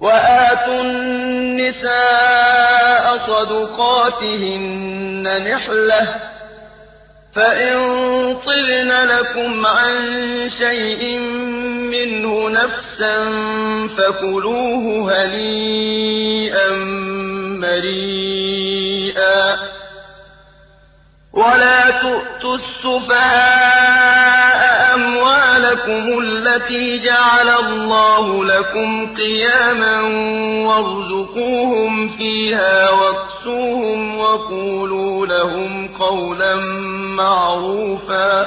وآتوا النساء صدقاتهن نحلة فإن طلن لكم عن شيء منه نفسا فكلوه هنيئا مريئا. ولا تؤتوا السفهاء أموالكم التي جعل الله لكم قياما وارزقوهم فيها واكسوهم وقولوا لهم قولا معروفا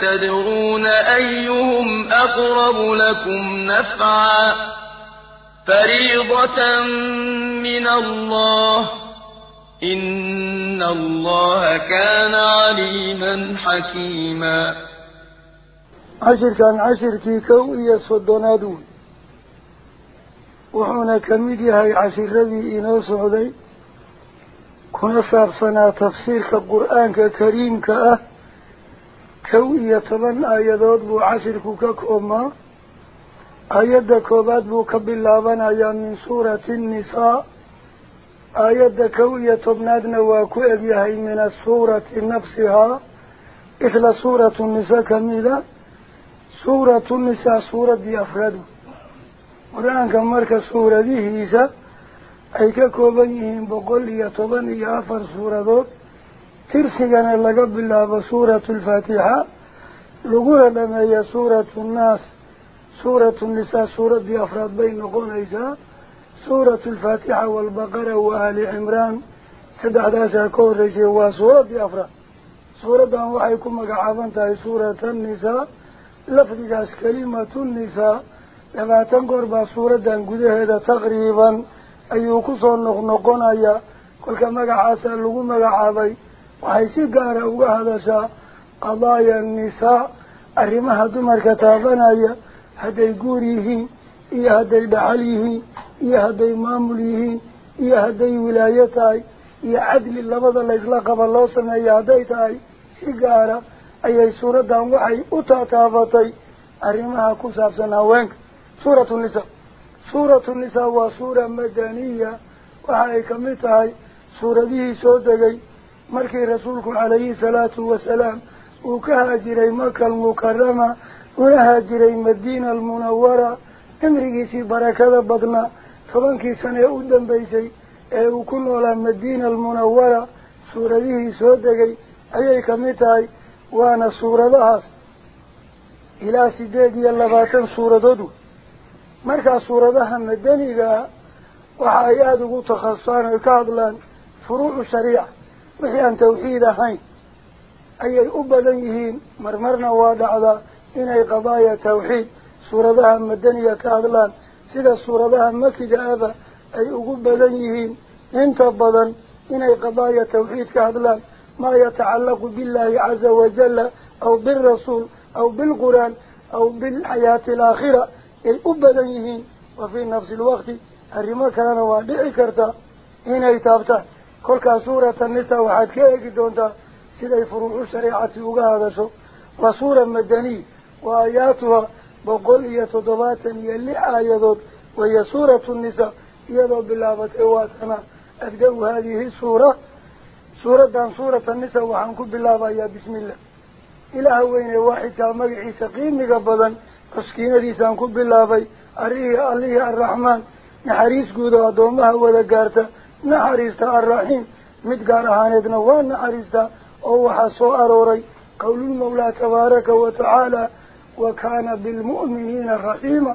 تدرون أيهم أقرب لكم نفعا فريضة من الله إن الله كان عليما حكيما عشر كان عشر كي كوئي صدنادون. وحونا كميدي هاي عشر ربي إنو سعودي كنا صابصنا تفسير كالقرآن كريم كأه. كوئي طبعا آيادات بو عشر كوكاكوما آياد كوبات بو كباللابان آيان من سورة النساء. آياد كوية تبنادنا واكو أبيهي من السورة نفسها. إثل سورة النساء كميدة سورة النساء سورة دي أفراد ورانك مركز سورة دي هيسا أي كوبانيهم بقول يتبني أفر سورة دوت الفاتحة لقول لما هي سورة الناس سورة النساء سورة دي أفراد بين قونيسا سورة الفاتحة والبقرة وآل عمران سدع داسا كوريسي وسورة دي أفراد سورة دان وحيكم مقعبان سورة النساء لفظ جاس كلمة النساء لما تنقر با سورة دان قده هذا تقريبا أيوكو صور نقنقون أيا كل كما قعاسا لغو مقعبي وحيسي قارا وقهدشا قضايا النساء أرمها دمر كتابنا maamul yihiin iyo hadday wilaayo tahay iyo cadli labada laysla qaba loo sameeya hadday tahay si gaara ayay suuraddan waxay u taataabatay arrimaha ku saabsan haweenka suuratu nisaa suuratu nisaa waa suura madaniya waxa ay kamid tahay suuradihii soo degay maka almukarama una jiray madiina almunawara cimrigiisii barakada badnaa tobankii sane ee u dambaysay ee uu ku noolaa madiina almunawara suuradihii soo degay ayay kamid tahay waana suuradahaas ilaa sideed iyo labaatan suuradood wey markaa suuradaha madanigaa waxa ay aada ugu takhasusaan oy ka hadlaan furuucu shariica وحي أن توحيد حين أي أبدايهين مرمرنا واضع ذا إني قضايا توحيد. سورة ذا مدنية كاغلان سيدا سورة ذا مكيدة أبا أي أبدايهين إنت أبدا إني قضايا توحيد كاغلان ما يتعلق بالله عز وجل أو بالرسول أو بالقرآن أو بالحياة الآخرة. أي أبدايهين وفي نفس الوقت الرمى كان وادعي كرتا هنا يتابتا suurata nisa waxaad ka eegi doontaa siday furuucu shareecati uga hadasho waa suura madaniya وآياتها بقول هي تضبات يلي آيات وهي سورة النساء يضو بالله إواتنا أبدأ هذه السورة سورة دان سورة النساء وحنكو بالله يا بسم الله إله وين واحد كامقعي سقيم قبضا قسكين دي سانكو بالله أريه الله نحريستا الرحيم. مدقار هاندنا وان نحريستا. أو حسو أروري. قول المولى تبارك وتعالى. وكان بالمؤمنين رحيما.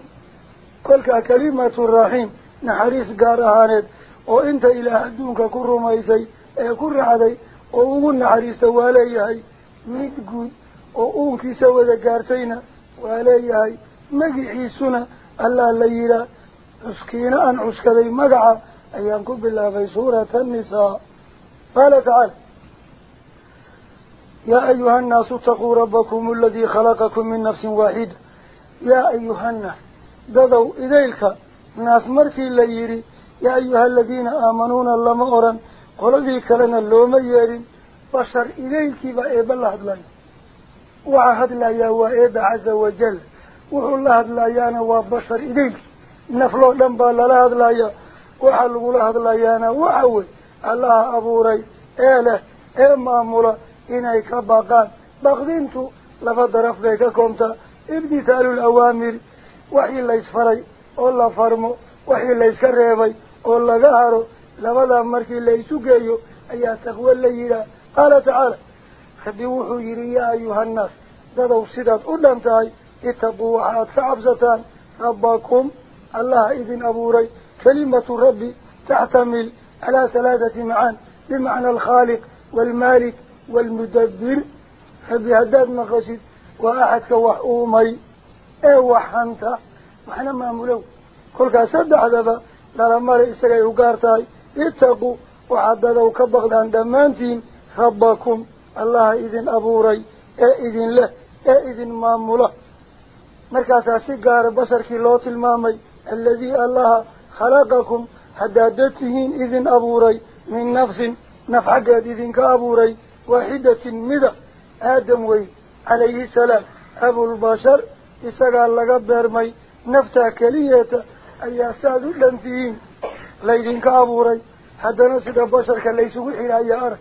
كل كلمة الرحيم. نحريس قارهانت وانت إلى هدونك كرميسي ee ku raacday oo ugu naxariista waa leeyahay mid guud oo uunkiisa wada gaartayna waa leeyahay magiciisuna allaa la yidhaa cuskiina aan cuskaday magaca أيام كبلا في سورة النساء. قال تعالى يا أيها الناس اتقوا ربكم الذي خلقكم من نفس واحد يا أيها الناس دادوا إذيلك ناس مركي الليري يا أيها الذين آمنون اللمغرا قل ذيك لنا اللومير بشر إذيلك بأيب الله أدلان وعهد الله يا وإيب عز وجل. وعلى الله أدلان وبشر إذيلك نفلو لنبال الله أدلان وحل قوله هذا يانا وعوي الله أبوري إله إما مولا إني كباقان بغدينتو لفض رفضي ككمتا إبدي تالو الأوامر وحي الله يسفري أولا فرمو وحي الله يسكريبي أولا ظهرو لفض أمركي الله يسوكيو أيها تقوى اللي يرى قال تعالى خبيوحو يريا أيها الناس دادو سيدات أولانتاي اتقوا وحاة فعبزتان ربكم الله إذن أبوري كلمة ربي تحتمل على ثلاثة معان بمعنى الخالق والمالك والمدبر. ربي هداد مقاشد وأحد كوح أومي أوح إيه أنت وحنا ما أمولو كل كاسد عذبا لما رئيسي وقارتاي اتقوا وعددوا كبغد عن دمانتين ربكم. الله إذن أبوري. إيه إذن له. إيه إذن ما أموله مركز عسيق قارب بصر كيلوت المامي. الذي الله أموله خلقكم حدادتهين إذن أبوري من نفس نفحك إذن كأبوري واحدة مذا آدم وي عليه السلام. أبو البشر إساقال لقبر مي نفتا كلية أي أساد لنفيهين ليذن كأبوري حتى نصد البشر كليس وحي لأي أره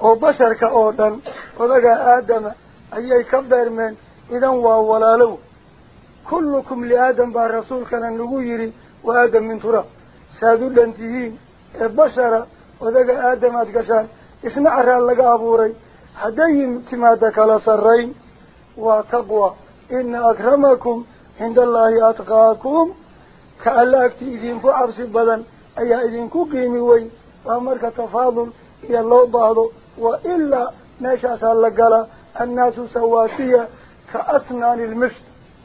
وبشر كأوتن وذكا آدم أي كبر من إذن وأولا له kullukum liaadam baa rasuulkana nagu yidhi wa aadam min turaab saaad u dhan tihiin ee bashara odaga aadam aad gashaan isna caraa laga abuuray hadday timaada kala sarrayn waa taqwa ina akramakum cinda allaahi atqaakum ka alla agti idinku cabsi badan ayaa idinku qiimi weyn waa marka tafaadul iyo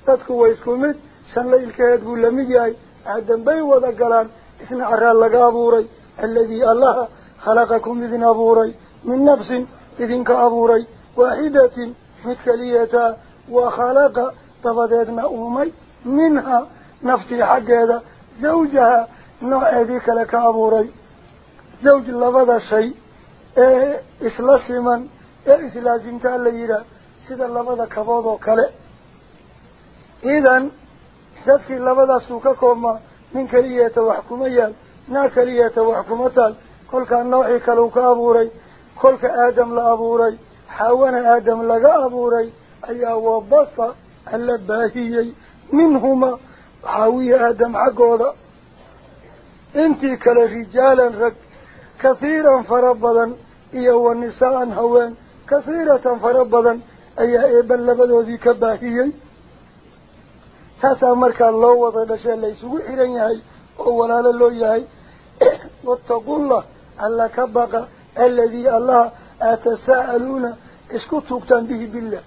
dadku way isku mid shan laylkeed buu lamid yahay aadan bay wada galaan isna caraa laga abuuray alladii allaha khalaqakum idin abuuray min nafsin idinka abuuray waaxidatin mid keliyataa wa khalaqa dabadeedna uumay minhaa naftii xaggeeda zawjaha nooceedii kale ka abuuray zawj labada shay ee isla siman ee islaasimtaa la yidhaah sida labada kabood oo kale إذن حسابك اللبدا سوكا كوما من كلية وحكوميا نا كلية وحكومتا كل كان نوحي كالوكا أبوري كل كآدم لأبوري حاوان آدم لغا أبوري أي أوابطة اللباهيي منهما حاوي آدم عقودا انتي كالرجالا رك كثيرا فربضا إيهو النساء هوان كثيرة فربضا أي إبن لبدا ذيك باهيي. هذا أمرك الله وضع شيء ليس وحيرين يهي أولا لله يهي واتقوا الله ألاك بقى الذي الله أتساءلون اسكتوا اسكتوك به بالله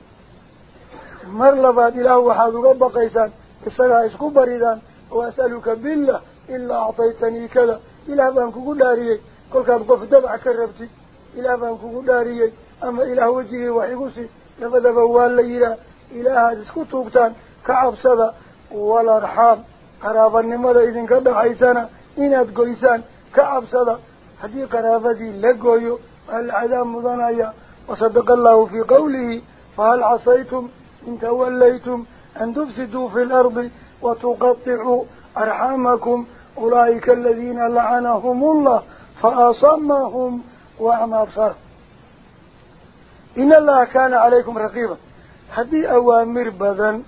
مر لفات إله وحاذ ربك إيسان إسكا بريدان وأسألك بالله إلا أعطيتني كذا إلا فانكو قداري كل كاد قف دبع كربتي إلا فانكو قداري أما إلا وجهي وحيقوسي لفدفوا الليلة إلا هذا اسكتوا تنبيه كعب صدا ولا رحم قرابة نمرة إذن كده حيسانا إن كعب كأبسدا هذه قرابة دي لقويو. العذاب مضانايا. وصدق الله في قوله فهل عصيتم؟ إن توليتم أن تفسدوا في الأرض وتقطعوا أرحامكم. أولئك الذين لعنهم الله فأصمهم وعم أبصار إن الله كان عليكم رقيبا. هذه أوامر بذن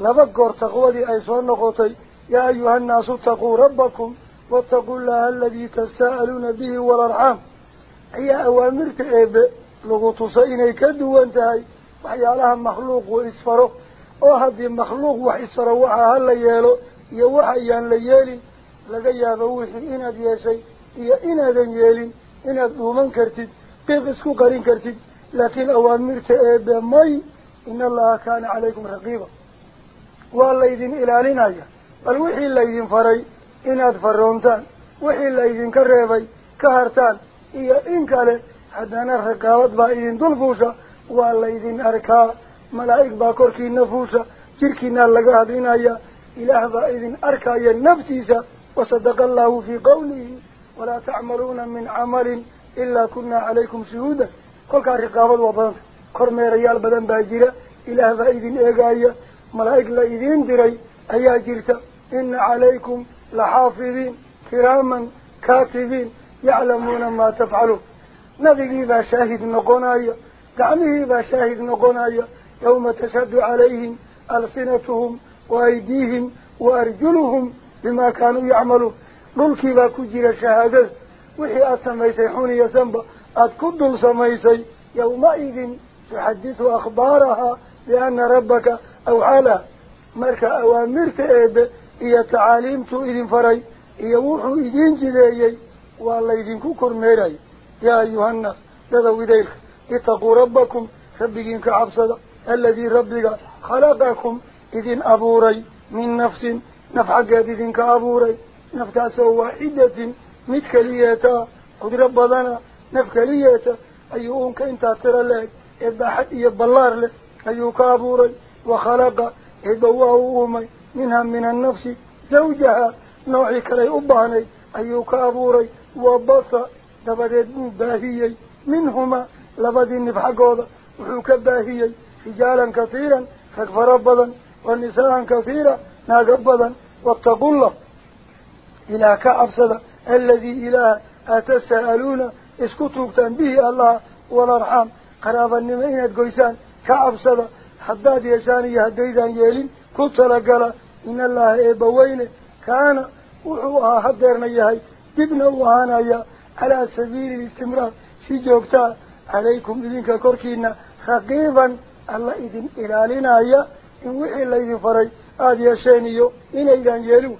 نبقر تقوى لأي صنع قطي يا أيها الناس اتقوا ربكم واتقوا الله الذي تساءلون به والأرحام هي أوامرك إيب لغوط سيني كدو وانتهي وحيا لها مخلوق وإسفره وهذه مخلوق وإسفره وحاها الليالو يوحا إيان ليالي لغي يبوحي إنا ديا شيء إيا إنا دن يالي إنا دومن كرتد بيغسكو قرين كرتد لكن أوامرك إيب مي إن الله كان عليكم رقيبا والليذين إلالين أيها والوحي الليذين فري إن أدفرونتان وحي الليذين كريبي كهرتان إيا إنكالي حتى نرخك وضبائيين دول فوشا والليذين أركا ملايك باكوركين نفوشا جركين اللقاهدين أيها إله بائذين أركا ينبتيسا وصدق الله في قوله ولا تعملون من عمل إلا كنا عليكم شهودا كل كاري قابل وضانت كرمي ريال بدن باجيرا إله بائذين إيقايا ملائك لئذين دري أي أجلت إن عليكم لحافظين كراما كاتبين يعلمون ما تفعلوا نبي إذا شاهد نقنايا دعمه إذا شاهد نقنايا يوم تشد عليهم ألسنتهم وأيديهم وأرجلهم بما كانوا يعملوا للكي با كجير شهادة وحي أتميسيحون يسنب أتكدل سميسي يومئذ تحدث أخبارها لأن ربك awxaa laha marka awaamirta eebe iyo tacaaliimtuu idin faray iyo wuxuu idiin jideeyey waa laydinku kormeeraya yaa ayuha nnaas dadow idaylka itaquu rabbakum rabbigiin ka cabsada aladii rabbiga khalaqakum idin abuuray min nafsin naf xaggeed idinka abuuray naftaasoo waaxidatin mid keliyeeta qudro badana naf keliyeeta ayuu uunka intaa tiro le-eg ee baaxad وخلق إبواه أمي منها من النفس زوجها. نوعك كلي أباني أيوك أبوري وبصى لبديت باهيي. منهما لبدي النفح قوضة وحوك باهيي. رجالا كثيرا فكفر أبدا والنساء كثيرا ناق أبدا واتقوا الله. إلى كأبصد الذي إله أتسألون اسكتوا به الله والأرحام. قرابا نمينة قيسان كأبصد الله ka cabsada haddaad yeeshaan iyo haddaydaan yeelin ku talagala in allaha eebbaweyne kaana wuxuu ahaa hadeerna yahay dibna u ahaanaya calaa sabiili listimraar si joogtaa calaykum idinka korkiina raqiiban alla idin ilaalinaya in wixii laydin faray aada yeesheen iyo inaydaan yeelin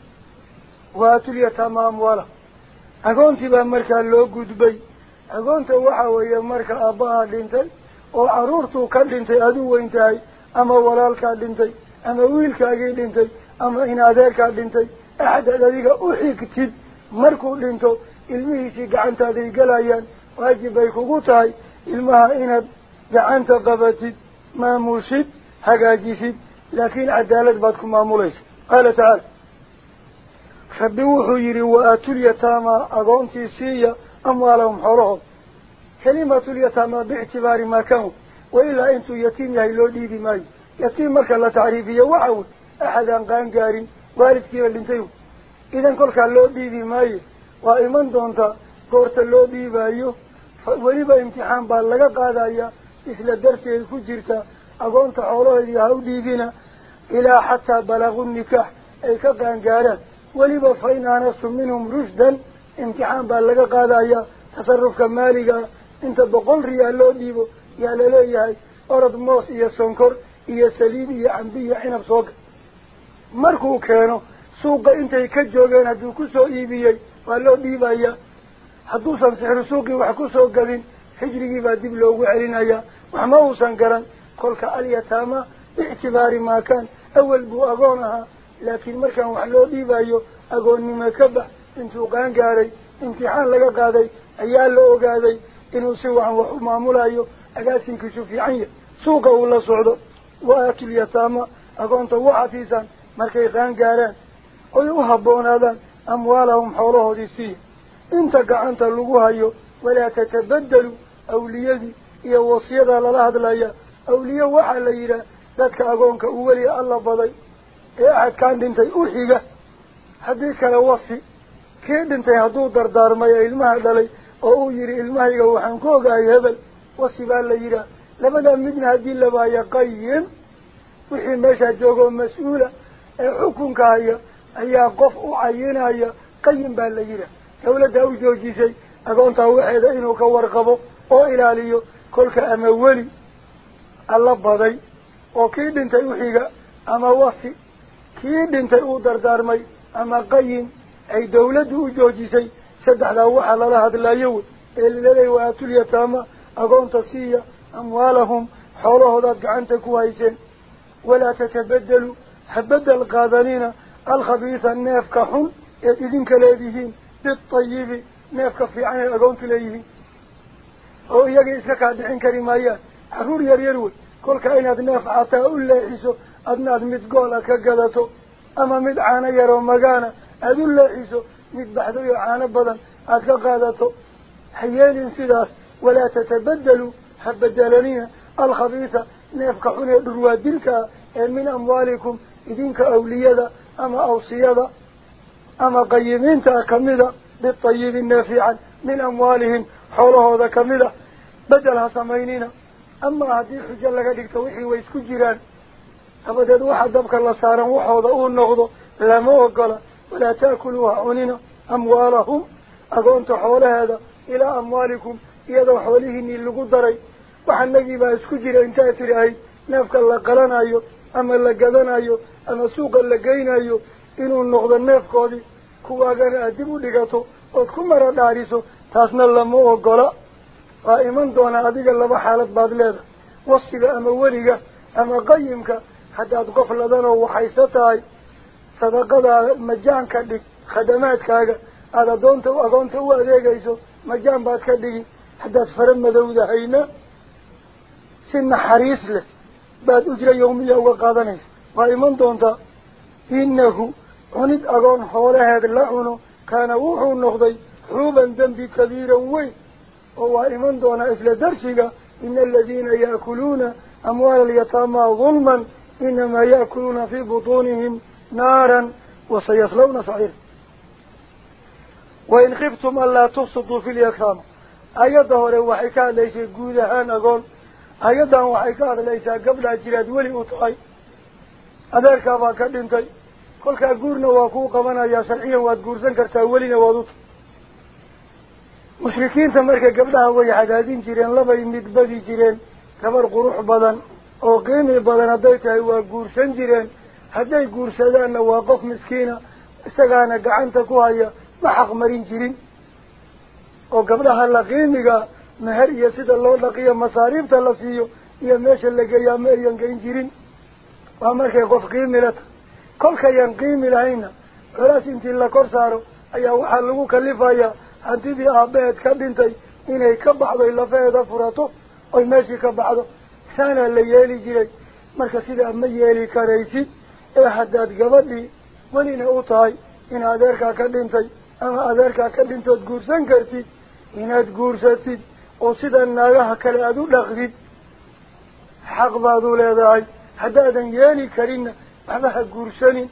waatulyataama amwaala agoontii baa markaa loo gudbay agoonta waxa weeye marka aabbahaa dhintay aduu weyn tahay ama walaalkaa dhintay ama wiilkaagii dhintay ama in adeerkaa dhintay axadaad adiga u xigtid markuu dhinto ilmihiisii gacantaaday gelayaan waajib bay kugu tahay ilmaha inaad gacanta qabatid maamuushid hagaajisid laakiin cadaalad baad ku maamulaysa qaala tacaala rabbi wuxuu yidhi wa-aatulyataama agoontii siiya amwaalahum xoolahood كلمة اليتامى باعتبار ما كان وإلا أنتو يتيم يا لو ديدي ماي. يتيم مكا لا تعريفية وعود. أحد أنقان قارين والدك والنتيو إذن كل كان لو ديدي ماي. وإمان دونتا قورت لو ديبايو وليبا امتحان باللغة قادايا إسلا الدرس الكجيرتا أقول تعالوه إذي هاو بنا إلا حتى بلغوا النكاح. أي كقان قارين وليبا فإن أنا منهم رشدا. امتحان باللغة قادايا تصرف كمالي boqol riyaal loo dhiibo yaa laleeyahay orod moos iyo sonkor iyo saliid iyo cambi iyo cinab sooga markuu keeno suuqa intay ka joogeen hadduu kusoo iibiyey waa loo dhiibayaa hadduusan sixru suuqii wax kusoo gadin xijrigii baa dib loogu celinayaa wax ma uusan garan kolka alyataama biictibaari maakaan awel buu agoon ahaa laakiin markaan wax loo dhiibayo agoonnimo ka bax intuu qaan gaaray imtixaan laga qaaday ayaa la ogaaday u maamulayo agaasinkiisu fiican yahay suuqa uu la socdo wa-aatulyataama agoonta waxaad siisaan markay qaan gaaraan oy u habboonaadaan amwaalahum xoolahoodii siiya inta gacanta lagu hayo walaa tatabadelu awliyadii iyo wasiyadaa lala hadlaya awliye waxaa la yidhaah dadka agoonka uu weli alla baday ee axadkaan dhintay u xiga haddii kale wasi kii dhintay hadduu dardaarmay ee ilmaha dhalay waxaan ku ogahay hebel wasi baa la yidhaah labadaa midna haddii labaaya qayim wixii meeshaa joogoo mas-uula ee xukunka haya ayaa qof u cayinaya qayim baa la yidhaah dawladda u joojisay agoontaa waxeeda inuu ka warqabo oo ilaaliyo kolka ama weli alla baday oo kii dhintay uxiga ama wasi kii dhintay uu dardaarmay ama qayim ay dawladdu u joojisay laleeyahy waatul yataama agoonta siiya amwaalahum xoolahoodaad gacanta ku hayseen walaa tatabedelu ha bedel qaadanina alkhabiisa neefka xun eed idinka leedihiin biayibi neefka fiican ee agoontu leeyihiin oo iyagii iska kaa dhixin kari maayaan carruur yar yar wey kolka inaad neef xataa u leexiso adnaad mid goola ka gadato ama mid caano yaroo magaana aada u leexiso مبحثوا يعانى بضن أتلقى ذاته حيال سلاس ولا تتبدلوا حب الدلنين الخبيثة نفقحون الرواد تلك من أموالكم إذنك أولياء أما أوصياء أما قيمين تأكمل بالطيب النافع من أموالهم حوله تأكمل بدلها سمينين أما هذه الحجلة لك وحي ويسكو جيران أبدا دوحة دبك الله سارا وحوضة ونغضة لما وقلت amwaalahum agoonta xoolaheeda ilaa amwaalikum iyadoo xoolihiinii lagu daray waxanagii baa isku jira intaa tidhaahayd neefka la qalanayo ama la gadanayo ama suuqa la geynayo inuu noqdo neefkoodii kuwaagana aad dib u dhigato ood ku mara dhaariso taasna lama ogola waa iman doonaa adiga laba xaalad baad leedahay wasiga ama weliga ama qayimka haddaad qof ladanoo waxaysa tahay صدقه مجان كدي خدمات كاغا على دونت أو اغونت أو اديغيسو مجان باس كدي حدا فرم مدو دحينا سن حريص له بعد اجره يوميا وقادنيس وايمن دونتا انه اونيت اغون حول هذا لاونو كان وحو نوخدي روبا ذنبي كبيرا وي أو وايمن دونا اسل درسيغا ان الذين ياكلون اموال اليتامى ظلما انما ياكلون في بطونهم fi lyataama ayadda hore waxay ka hadlaysay guud ahaan agoon ayaddan waxay ka hadlaysaa gabdhaa jiraad weli u tahay adeerkaabaa ka dhintay kolkaa guurna waa kuu qabanayaa sharciyan waad guursan kartaa welina waad u tahay mushrikiinta marka gabdhaha way cadaadin jireen labay midbadi jireen gabar qurux badan oo qiimi badan hadday tahay waa jirin oo gabdhaha la qiimiga meher iyo sida loo dhaqiyo masaariifta la siiyo iyo meesha la geeyaa ma ayan geyn jirin waa markay qof qiimi la tahay kolkayaan qiimi lahayna colaas intii la kor saaro ayaa waxaa lagu kalifayaa hantidii aabaheed ka dhintay inay ka baxdoy lafaheeda furato oy meeshii ka baxdo saanaa la yeeli jiray marka sidaa ma yeeli karaysid in adeerkaa ka dhintay ama adeerkaa ka dhintood guursan kartid inaad guursatid oo sida naagaha kale aada u dhaqdid xaq baad u leedahay haddaadan yeeli karinna waxba ha guursanin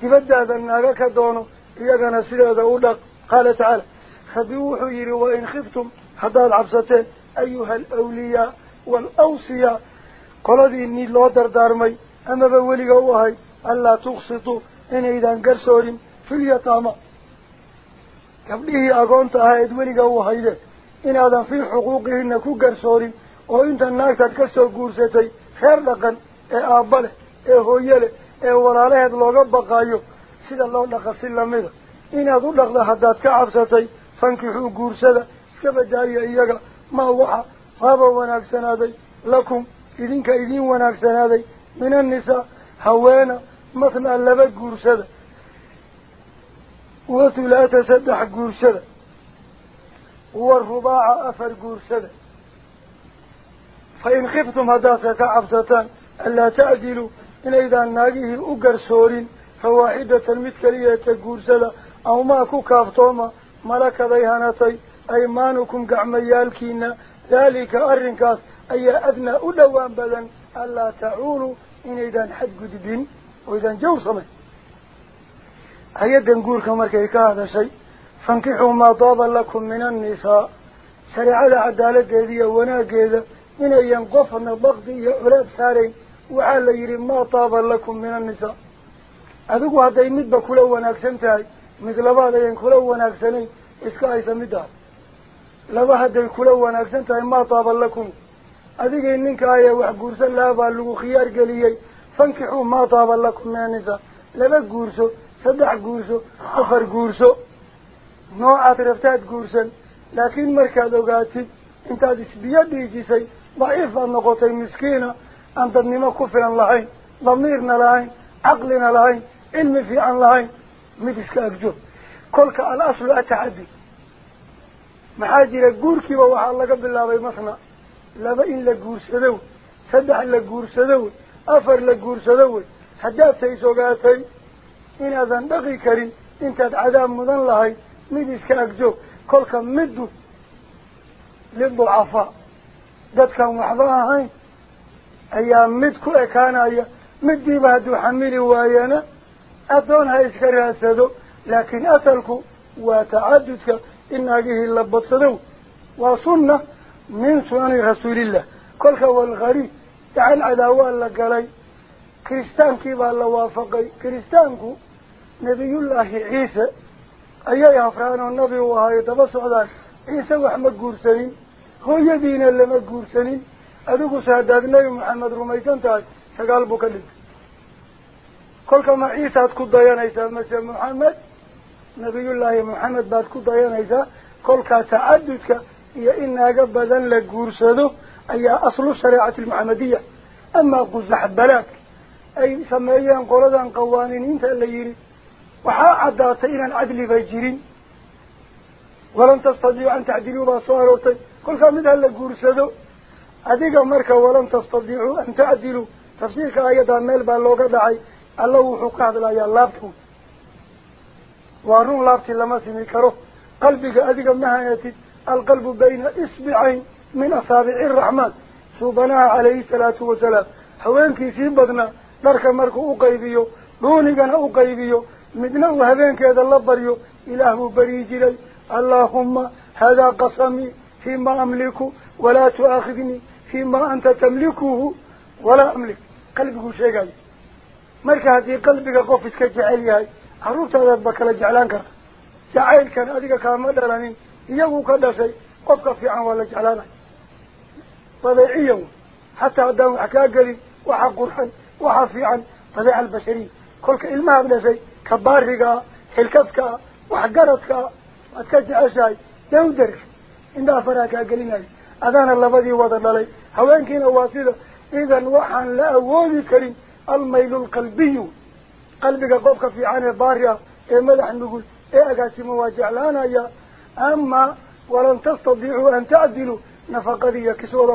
dibaddaada naaga ka doono iyagana sideeda u dhaq qaala tacaala rabbi wuxuu yidhi wain khiftum haddaad cabsateen ayuha alawliyaa waalawsiyaa qoladiinii loo dardaarmay garsoorin filyataama gabdhihii agoonta ahaa eed weliga u haydeen inaadan fii xuquuqihina ku garsoorin oo inta naagtaad ka soo guursatay reer dhaqan ee aabba leh ee hooye leh ee walaalaheed looga baqaayo sida loo dhaqa si lamida inaad u dhaqda haddaad ka cabsatay fankixuu guursada iska badaayo iyaga maa waxa qaaba wanaagsanaaday lakum idinka idiin wanaagsanaaday من النساء حوانا مثل اللبات قرشدة وثلاثة سدح قرشدة والرباع أفر قرشدة فإن خفتم هداسة عبزتان ألا تعدلوا. إن إذا ناقيه أقرسورين فواحدة المتكرية قرشدة أو ما ماكو كافتوما أي ضيهانتي أيمانكم قعميالكين ذلك أرنكاس أي أذنى أدوان بذن ألا تعولوا. Inaydaan xadgudbin oydaan jawr samayn hay-addan guurka markay ka hadashay fankixuu maa daaba lakum min annisaa shareecada cadaaladeeda iyo wanaaggeeda inayan qofna bakdi iyo culaab saarayn waxaa la yidhi maa taaba lakum min annisaa adigu hadday midba kula wanaagsan tahay mid labaad ayan kula wanaagsanayn iska haysa middaas laba hadday kula wanaagsan tahay maa taaba lakum wax guursan lahaa baa lagu khiyaar geliyey fankixuu maa taaba lakum min annisaa laba guurso saddex guurso afar guurso noocaad rabtaad guursan laakiin markaad ogaatid intaad isbiyo dhiijisay daciif baad noqotay miskiina aan dadnimo ku filan lahayn damiirna lahayn caqlina lahayn cilmi fiican lahayn mid iska agjoog kolka al aslu atacaddi maxaa jira guurkiiba waxaa laga bilaabay masna saddex la guursado wey afar la guursado wey haddaad says ogaatay inaadan dhaqi karin intaad cadaab mudan lahayd mid iska agjoog kolka middu liducafaa dadkan waxba ahayn ayaa mid ku ekaanaya midiiba hadduu xamili waayana addoon ha iska raadsado laakiin asalku waa tacadudka in naagihii la badsado waa sunna min sunani rasuulillah kolka walgariib gacan cadaawaa la galay kiristaankii baa la waafaqay kiristaanku nebiyullaahi ciise ayay hafraan oo nabi u ahayo daba socdaan ciise wax ma guursanin hooyadiina lama guursanin adiguse haddaad nebi maxamed rumaysan tahay sagaal buu ka dhintay kolka ma ciisaad ku dayanaysaa mase maxamed nabiyullaahi maxamed baad ku dayanaysaa kolkaa tacadudka almuxamadiya amaa qusax balaadka ay sameeyeen qoladan qawaaniiniinta la yidhi waxaa caddaatay inaan cadliba jirin walan tastadiicu an tacdiluu baa soo aroortay kolkaa mid hala guursado adiga marka walan tastadiicuu an tacdiluu tafsiirka ayadaa meel baa looga dhacay alla wuxuu ka hadlayaa laabtu waa run laabti lama simi karo qalbiga adiga ma القلب بين إسبعين من أصابع الرحمن. سبنا عليه الصلاة والسلام. حوين كيسين بدنا. درك مركو أقايبيو دونيقنا أقايبيو مدنا وهذين كيد الله بريو، إله بريجلي اللهم هذا قصمي فيما أملكه ولا تؤاخذني فيما أنت تملكه ولا أملك. قلبك شيئا مالك هذه قلبك قفتك جعليها عروت هذا بك لجعلانك جعلك. هذه كامل لانين يقول كل شيء قف في عن ولا جلنا طبيعيه حتى دام عكاجري وحق رحن وحفي عن طبيعة البشري كل كلمة من شيء كبارجا هلكسكا وحقرتك أتكج عشاي تقدر إن ده فرق أذان الله بدي وضد لي. هؤلاء كنا واسيلة. إذا وحن لا ودي كريم. الميل القلبي. قلبك قف في عن باريا إيه ماذا نقول. إيه أقاسي مواجع لانا يا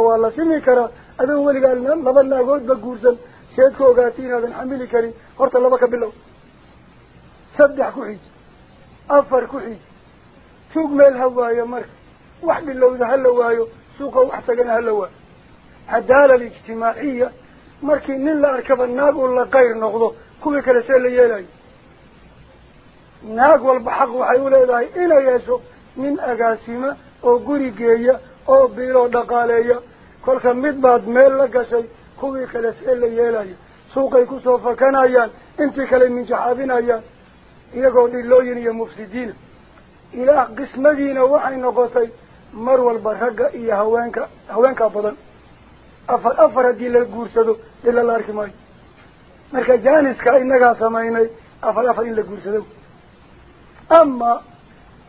waa la simi karaa adoo weligaa laba naagoodba guursan seed ka ogaatay inaadan xamili karin horta laba ka bilow saddex ku xiji afar ku xiji tuug meel ha waayo marka wax bilowda ha la waayo suuqa wax tagana ha la waayo cadaala alijtimaaciya markii nin la arkaba naag uu la qayr noqdo kuwii kale see la yeelayo naag walba xaq waxay guri geeya oo biiloo dhaqaaleeya kolka mid baad meel la gashay kuwii kale see la yeelayo suuqay kusoo fakanayaan intii kale minjaxaabinayaan iyagoo dhilooyin iyo mufsidiina ilaah qismadiina waxay noqotay mar walba ragga iyo haweenka haweenkaa badan afar afar haddii la guursado dhila la arki maayo marka jaaniska inagaa samaynay afar afar in la guursado ama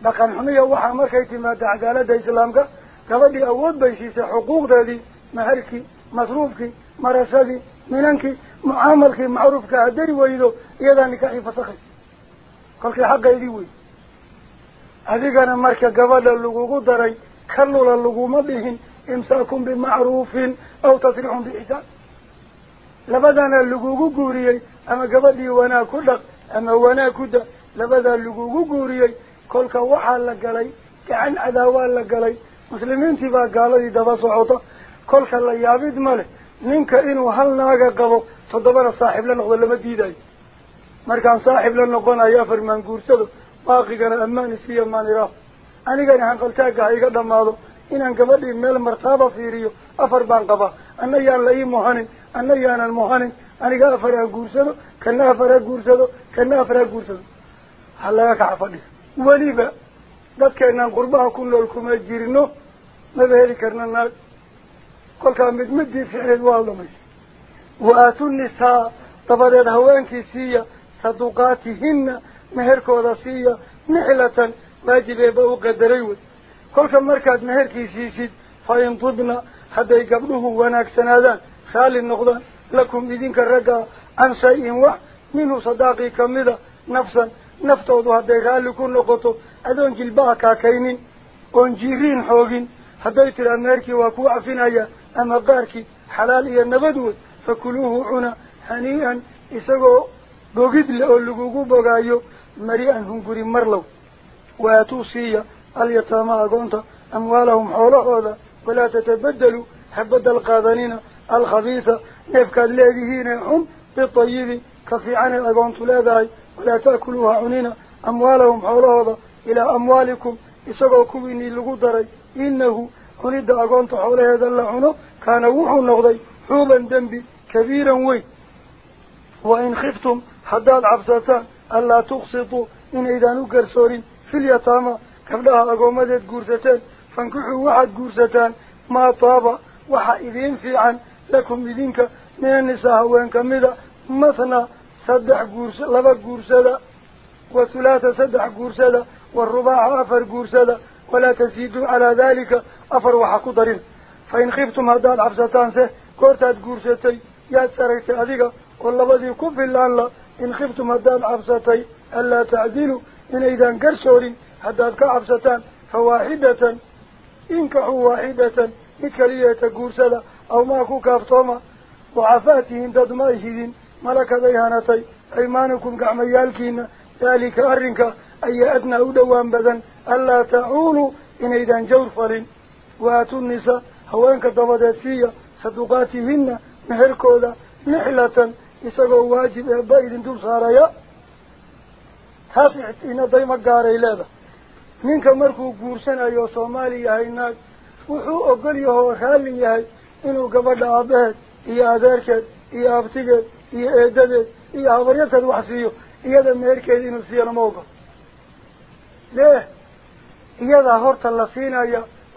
waxaa markay timaada cadaaladda islaamka gabadhii awood bay siisay xuquuqdeedii maharkii masruufkii marashadii minankii mucaamalkii macruufka hadday weydo iyadaa nikaaxii fasakhaysa kolkii xaqeydii wey adigana marka gabadha lagugu daray ka lula laguma dhihin imsaakun bimacruufin aw tasriixun bixisaan labadana lagugu guuriyey ama gabadhii wanaag ku dhaq ama wanaag ku da labadaa lagugu guuriyey la galay muslimiintii baa gaaladii daba socota kolka la yaabid ma leh ninka inuu hal naaga qabo toddobana saaxiib la noqdo lama diidayo markaan saaxiib la noqonayo afar maan guursado baaqigana ammaan isiiya maan iraaho anigana hanqaltaagga ha iga dhamaado inaan gabadhii meel martaaba fiiriyo afar baan qabaa anna yaan la ii muhanin anna yaanan muhanin aniga afar ha guursado kana afar ha guursado kana afar ha guursado ha laga kaca fadhiso nool kuma jirno maba heli karna naag kolkaa mid midii ficneed waa dhamaysa wa aatu nisaa dabadeed haweenkii siiya saduqaatihina meherkooda siiya nixlatan waajib eeba u qadaray wey kolka markaad meherkii siisid fa in tibna hadday gabdhuhu wanaagsanaadaan raalli noqdaan lakum idinka raggaa can shay-in wax minhu sadaaqii kamida nafsan jilbaha kaakaynin oon jiiriin xoogin hadday tidhaa meherkii waa kuu cafinaya ama qaarkii xalaal iyo nabad wey fakuluuhu cuna hanii'an isagoo bogid le oo lagugu bogaayo mari-an hunguri marlow waatuu siiya alyataama agoonta amwaalahum xoolahooda walaa tatabaddeluu ha bedel qaadanina alkhabiisa neefkaad leedihiine xun bitayibi ka fiicanay agoontu leedahay ولا تأكلوها عنينا أموالهم حول حولها إلى أموالكم. إسقوكم إني لغدري إنه عند أقنط حول هذا اللعنة كان وحو النغضي حوبا دنبي. كبيرا وي. وإن خفتم حداد عبزتان ألا تقصطوا إن إذا نكر سوري في اليتامى. قبلها أقومتت قرزتان فانكحوا واحد قرزتان ما طابا وحا إذين في عن. لكم إذينك من النساء وإن كمذا مثنى. Guursa laba guursada wa thulaatha saddex guursada والرباع أفر قرسدا ولا تزيدوا على ذلك أفر وحكو ضرين فإن خفتم هداد عبستان سه كورتاد قرستي ياد سريت أذيك والله بدي كف الله إن خفتم هداد عبستي ألا تعدلوا إن إذا قرسورين هداد كعبستان فواحدة إنكحوا واحدة إكلية قرسدا أو ماكو كافتوما ملك ذيهانتي. أيمانكم كعميالكين. ذلك أرنك. أي أدنى أدوان بدن ألا تعولوا. إن إذا فلين. وآتوا النساء. هوانك ضبداتية صدقاتهن. مهركودا نحلة. إساقوا واجب. أبايد دول صاريا تاسعت. إن دايما قاري لذا منك مركو قورسان. أيو صومالي هاي الناس وحو أقل يهو خالي هاي إنو قبض أبهد إيا أذاركد إيا إيداد إيا أبريتد وحسيو إيا مهركد إنو سيانا موقع ليه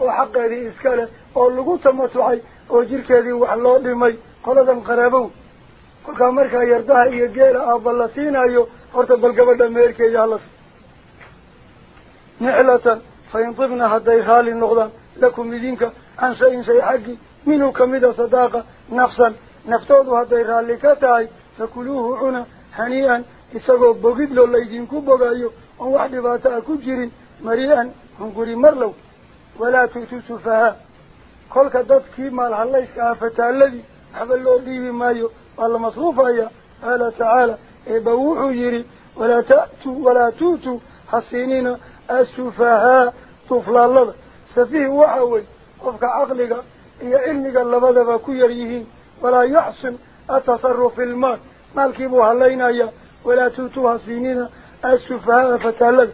oo xaqeedii iska leh oo lagu tamatucay oo jirkeedii wax loo dhimay qoladan qaraabow kolkaa markaa yardaha iyo geela aabba la siinayo horta bal gabadha meerkeeda hala sii nixlatan fa in tibna hadday raali noqdaan lakum idinka can shay-in shay xaggi minhu kamida sadaaqa nafsan cuna hanii'an isagoo bogidlo laydinku bogayo oon wax dhibaato ah ku jirin marii'an hunguri marlow walaa tu'tuu sufahaa kolka dadkii maalhallayska ah fataaladii waxba loo dhiibi maayo waa la masruufaya qaala tacaala eeba wuxuu yidhi walaa ta'tuu walaa tu'tuu hasiinina assufahaa tuflaallada safiih waxa wey qofka caqliga iyo cilmiga labadaba ku yar yihiin ولا يحسن التصرف في المال. مالك مالكبوها اللينا يا ولا توتوها سينينا السفاء فتالد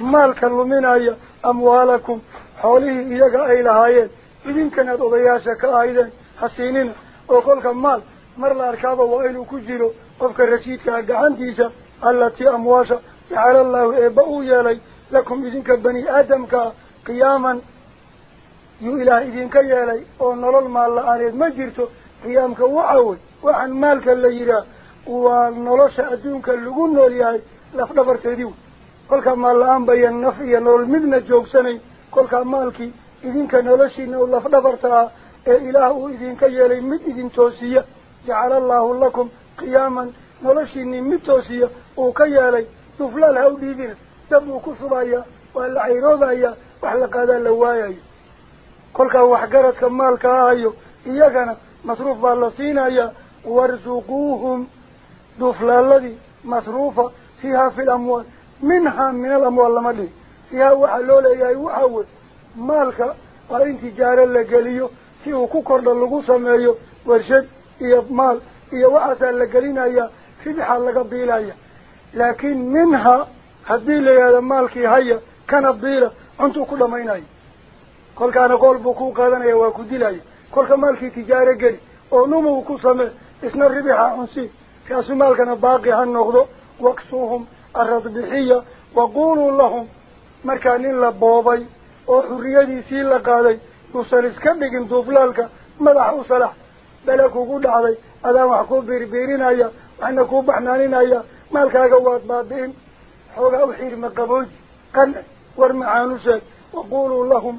مالك اللمنا يا أموالكم. حوله إياك أيل هايين إذن كانت أضياشك أيضا حسينينا وقل كمال مر الأركاب وإنه كجيرو قفك الرشيد كأقعانديسة التي أمواشا. على الله إباؤوا يا لي. لكم إذن كبني آدم قياما. يو إله إذن كيالي ونرى المال لأريد مجرته yahay lafdhabarteedii wey kolkaa maal la-aan bayan naf iyo nolol midna joogsanayn kolkaa maalkii idinka noloshiina u lafdhabarta ah ee ilaah uu idinka yeelay mid idin toosiya jacala allaahu lakum qiyaaman noloshiinii mid toosiya uu ka yeelay duflaal ha u dhiibina dab uu ku shubaya waa la cayroobaya wax la qaadaa la waayayo kolkaa waxgaradka maalka ahayo iyagana dhihi fiiha waxaa loo leeyahay waxaa wey maalka waa in tijaaro la geliyo si uu ku kordha lagu sameeyo warshad iyo maal iyo waxaasaa la gelinaya ribxaa laga biilaya laakiin minha haddii la yihahdo maalkii haya kana biila cuntuu ku dhamaynayo kolkaana qool buu ku qaadanaya waa ku dilaya kolka maalkii tijaaro geli oo numuw ku samee isna ribixa cunsi kaasu maalkana baaqi ha noqdo waksuuhum aradbixiya waquluu lahum markaa nin la boobay oo xurriyadiisii la qaaday yuusan iska dhigin duuflaalka madax u salax bele kugu dhacday adaan wax ku biirbiirinaya waxna kuu baxnaaninaya maalkaaga waad baabi'in xoogaa u xiirma qabooji qanci ورمعان شك وقولوا لهم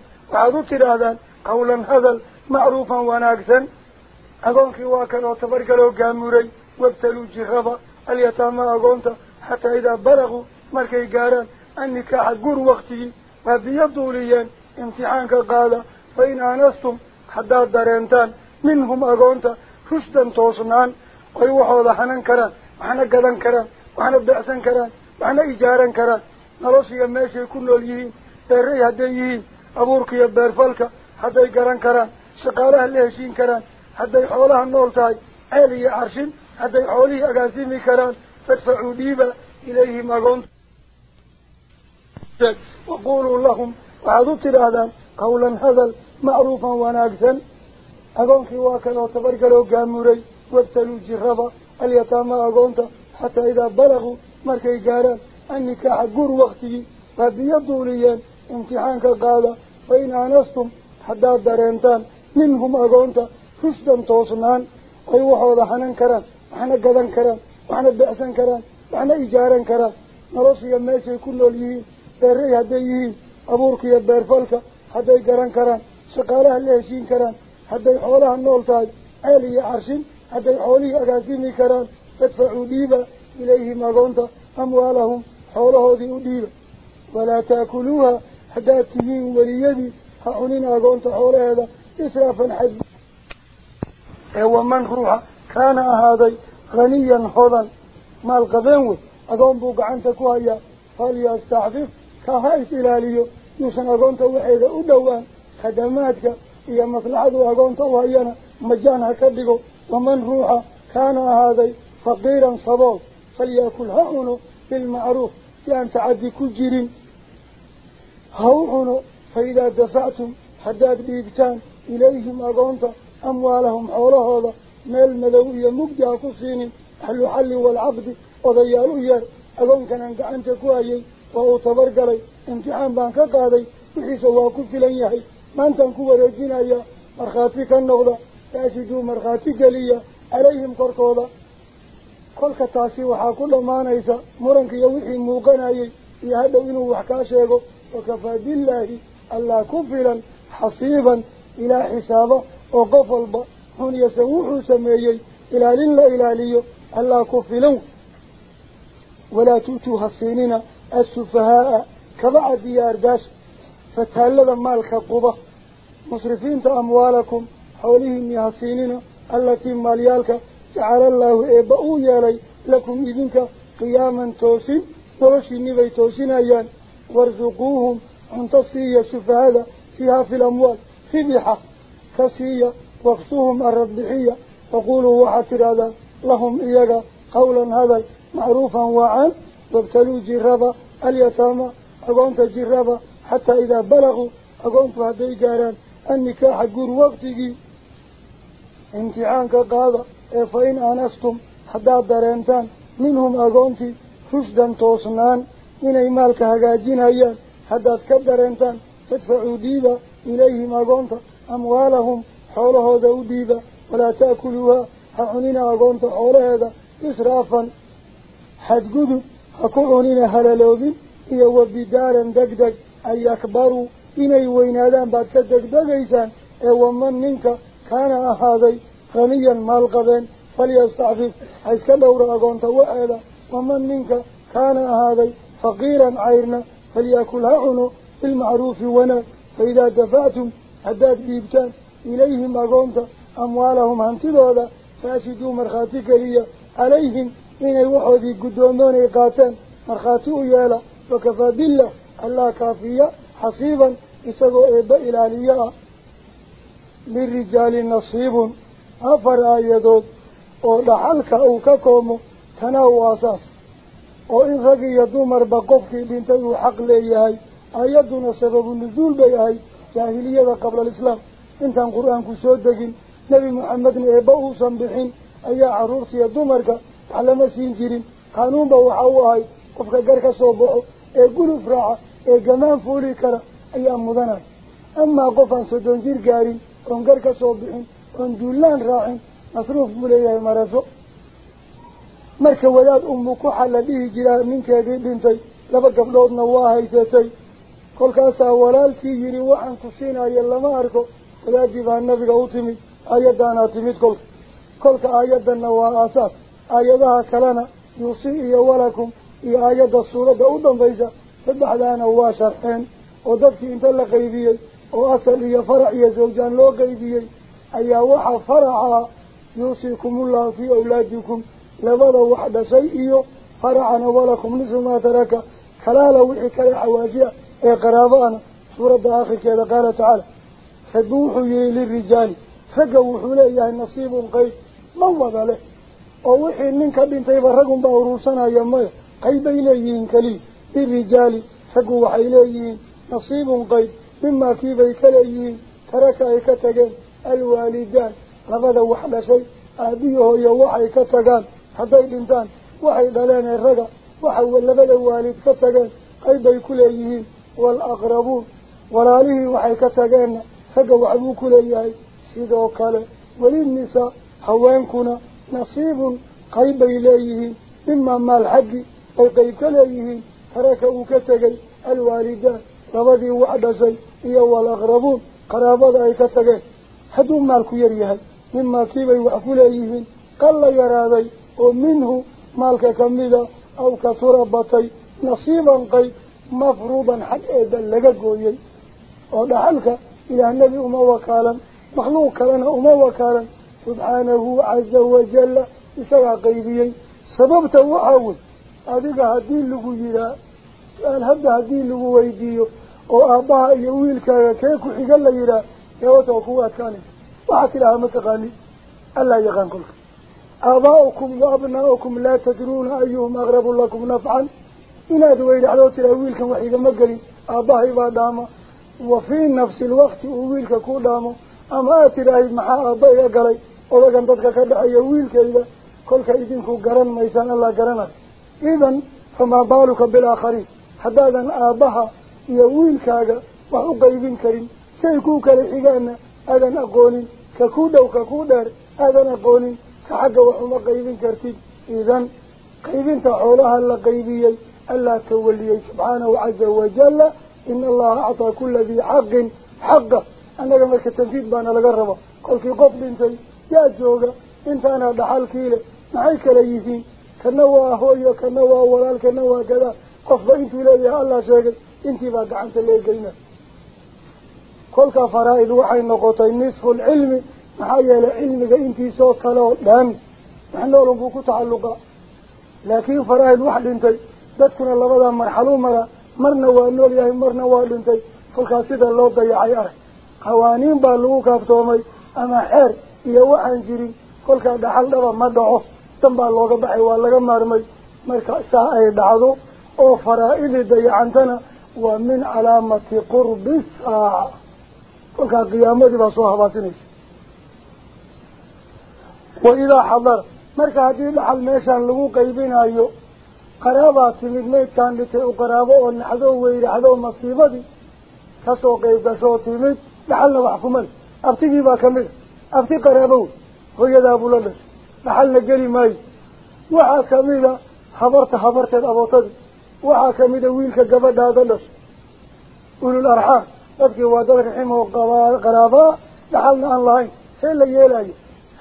معروفا وناكسا أقونك واكا وتبرك له قاموري وابتلوا جربا اليتامى أقونتا حتى إذا بلغوا مركي قاران النكاح قر وقته وبيضوا ليان امتحانك قال فإن آنستم حداد دارينتان منهم أقونتا رشدا توصنان. ويوحوا ذا حنان كران وحنا قدن كران وحنا بأسان كران وحنا meeshay ku nool yihiin beerey hadday yihiin abuurka iyo beerfalka hadday garan karaan شقالها اللي هشين كران؟ حتى يحولها النورتاي أهلي عرشين حتى يحوليه أقاسيمي كران. فتفعوا ديبا إليه ما قمت. وقولوا لهم وعذبت تلادان قولا هذا معروفا وناقسا أقوم في واكلا وتبرق له قاموري وابتلوا جرابا اليتامى أقومت حتى إذا بلغوا مركي قاران أنك أقر وقتي. فبيضوا ليان امتحانك قادة فإن أنستم حداد دارينتان منهم أقونتا فسدا توصنان ويوحوا ذا حنان كران وحنا قدن كران وحنا بأسان كران وحنا إجاران كران. نرسي الماشي كله ليهين بيري هديهين أبورك يبير فلك هدي قران كران شقالها اللي هشين كران هدي حولها النول تاج عالي عرشين هدي حولي أقاسيمي كران. فادفعوا ديبا إليهم أقونتا أموالهم xoolahoodii u dhiiba walaa taakuluuha haddaad tihiin weliyadii ha cunin agoonta xoolaheeda إسرافا حجي أهو أيوة من روحا كان هذا غنيا حضا ما القذنو أقوم بوقع أنت كوايا فليستعفف كهاي سلاليو. يوشن أقوم توحيدا أدوان. خدماتك. إيا مصلحاتو أقوم توحيانا. مجانا كبقو ومن روح كان هذا فقيرا صبو فليأكل هؤنو بالمعروف. لأن تعدي كجرين هؤنو فإذا دفعتم حداد بإبتان إليهم أغونتا أموالهم حول هذا ميل مدوية مقجع كسين حل حل والعبد وضيالو يار أغون كان أنك أنت كوايي وهو تبرقلي امتحان بانك قادي وحي سواكو فلنيهي ما أنت كوا رجينا يا مرخاتي كالنغضة تأسجوا مرخاتي قليا عليهم ku dhammaanaysa muranka iyo wixii muuqanayay iyo hadhow inuu wax kaa sheego wakafaa billaahi allah ku filan xasiiban إلى حسابه وقفل به هن يسوح سميه إلى لله إلى ليه ألا كفلوا ولا توتوها الصينين السفهاء كبع ديار داش فتهلد مالك قبه مصرفين تأموالكم حولهم يا الصينين التي ماليالك جعل الله إباؤوا يا لي لكم إذنك قياما توسين ترشي نبي توسين أيان وارزقوهم عن تصي السفهاء فيها في الأموال فضحة كسية واقصوهم الربحية وقولوا وحفر هذا لهم إياك قولا هذا معروفا وعن وابتلوا جربا اليتامى أقونت جربا حتى إذا بلغوا أقونت هذي قاران النكاح قر وقتك. امتحانك قاضى. فإن آنستم حتى درينتان منهم أغونتي رشدا توصنان. إن إمالك هقاجين أيان حتى تكدرينتان تدفعوا ديبا. إليهم أغونتا أموالهم حوله ذو ديبا ولا تأكلوها. حعنين أغونتا حوله هذا إسرافا. حد قدو حكوعنين هلالوبين. إيا وبدارا دقدق. أي أكبروا. إني وينادان بعد كدقدق إيسان إيوا من منك كان أهاذي غنيا مال قبين فليستعفف. حيث كالورا أقونت وآلا ومن منك كان هذا فقيرا عيرنا. فليأكلها عنو بالمعروف ونا فإذا دفعتم حداد بيبتان إليهم أقونت أموالهم هانتدودا فأشدوا مرخاتك لي عليهم إن يوحوا قدومون إقاتان مرخاتي يالا وكفى بالله الله كافية حصيبا إساقوا إبا إلى للرجال نصيب أفر آيادود oo dhaxalka uu ka koomo tana u aasaas oo in rag iyo dumarba qur-aanku soo degin nebi maxamedna eebba uusan bixin ayaa carruurtiiyo dumarka wax lama siin jirin qaanuunba waxa u ahay qofka gar ka soo baxo ee guluf raaca ee gamaan fuuli kara ayaa mudanay amaa qof aan soddon jir gaarin oon gar ka soo bixin oon duullaan raacin masruuf buu leeyahay maraso marka wadaad umu ku xalla dhihi jiraa ninkeedii dhintay laba gabdhoodna waa haysatay كل كاسة ولالكي يري وحن كسينا يلا ما أركو ولا جيبها النبي قوتمي آيات دانا تميت كل كل كآيات دانا وآسات آياتها كلانا يوصي إيا ولكم إيا آيات السورة دعوضن بيجا سبح لانا واشرحين ودبتي انت اللي قيبيي وأسل إيا فرع يا زوجان لو قيبيي أيا وحا فرع يوصيكم الله في أولادكم لبدا وحدة شيء إيا فرعنا ولكم نسو ما ترك خلال وحكا الحواجئة ee qaraabo-ana suuradda aakhirkeeda qaala tacaala فدوحوا للرجال فقوا حليه نصيب قيد موضى له ووحي منك بنت يبرقوا بأوروسنا يمي قيد إليهن كلي للرجال فقوا حيليهن نصيب قيد مما كيف يكليهن ترك يكتغن الوالدان لبدا وحنا شيء أبيه يوحي كتغن حتى بنتان وحي دلان الرقا وحول لبدا والد كتغن قيد يكليهن والأغربون ولا ليه وحي كتغينا فقو عبوك لياي سيدوك له وللنساء حوانكنا نصيب قيب إليه مما ما الحق القيب كليه تركوا كتغي الوالدان. ربضي وعدسي إيا والأغربون قرابضا كتغي حدو مالك يريها مما كيب يوحف ليه قال يرابي ومنه مالك كمدا أو كثرة بطي نصيبا قيب. Xag eeda laga gooyey oo dhaxalka إلى النبي أما وكالا مخلوق لنا أما وكالا سبحانه عز وجل إسرع قيبيا سببت وحاول أذيك هدين لغو جيرا. سؤال هدى هدين لغو ويديو. وآباء يويلك كيكو حقال يرا يوتو قوات كانت وحكي لها متقاني ألا يغان كلك آباؤكم وأبناؤكم لا تدرون أيهم أغرب لكم نفعا إن أدوين على تلاويلك وحيدا مقري آباء إباداما وفي نفس الوقت ويلك كودامو أما أتراهي محا أبايا قلي ولكن تدك كدحي ويلك إذا كل كيدينكو قرن. ميسان الله قرنك إذن فما بالك بالآخرين. حدادا آبها يويلك هذا وحو قيبين كريم. سيكوك لحقانا أذن أقولين ككودا وككودار أذن أقولين كحق وحما قيبين كرتين إذن قيبين تحولها اللقيبيي ألا تولي سبحانه عز وجل إن الله أعطى كل ذي حق حقه. أنا لما كتنفيد بانا لقربه قل في قطب انتي يا جوغا إنت أنا دحال كيلة. معيك ليفين كنوا هوية كنوا ولال كنوا كذا. قفب انتو ليها الله شاكر. انتي باك عنت اللي قينا كل كفرائد وحي نقطي نصف العلم. محايا لعلمك انتي صوت كلاو لأن نحن نقول تعلقا لكن فرائد واحد انتي kolkaas sida loo dayacay arag qawaaniin baa lagu kaaftoomay ama xeer iyo waxaan jirin kolkaa dhaxal dhaba ma dhaco dan baa looga baxay waa laga maarmay marka saa ay dhacdo oo faraa-idii dayacantana waa min calaamati qurbi saaca kolkaa qiyaamadii baa soo habaasinaysa wa idaa xadara marka haddii dhaxal meeshaan lagu qaybinayo قرابة من ميت كان لتي قرابة ونحذو ويرحذو مصيبة كسو قيب قسو تيميت لحلنا بحكمان أبتي بيبا كمير أبتي قرابة هو يدا أبو لبس لحلنا قري ماي وحا كميلة حبرت حبرت الأبوطان وحا كميلة ويلك قبض هذا لس أولو الأرحام أبتي وادرك حمه قرابة لحلنا الله سيلا يلا